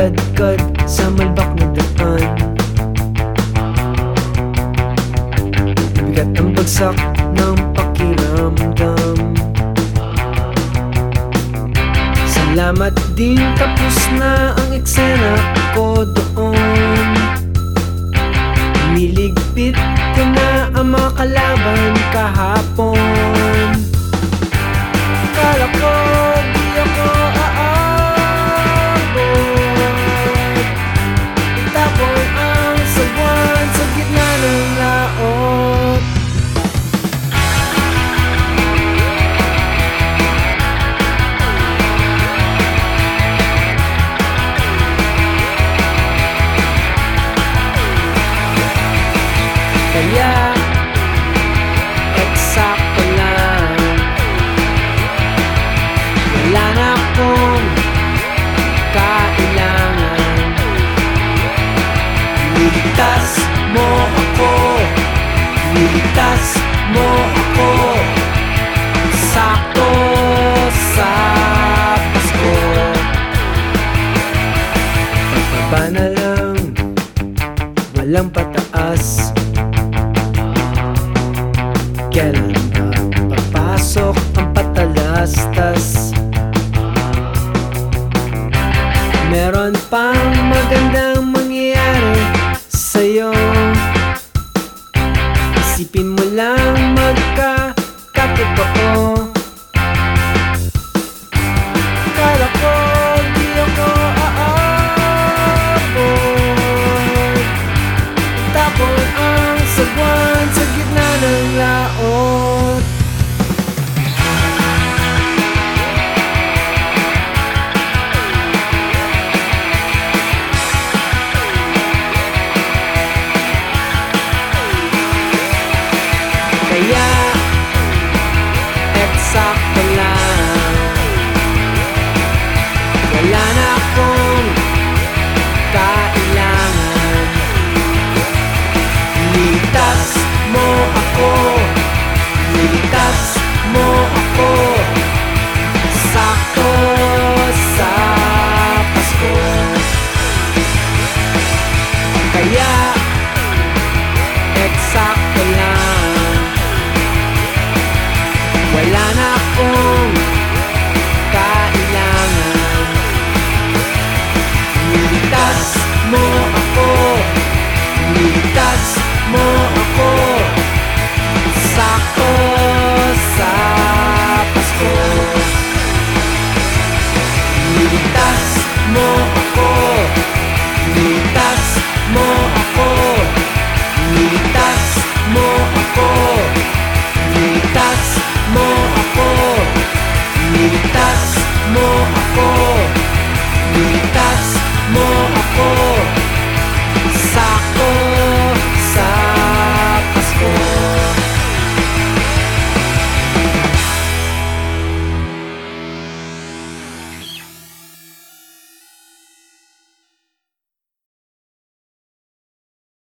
Naglaladkad sa malbak na daan Bigat ang bagsak ng pakiramdam. Salamat din tapos na ang eksena ko doon. Niligpit ko na ang mga kalaban kahapon. Kala ko Niligtas mo ako. Sakto sa Pasko. Pagbaba na lang. Walang pataas. Kailan ka papasok ang patalastas ang sagwan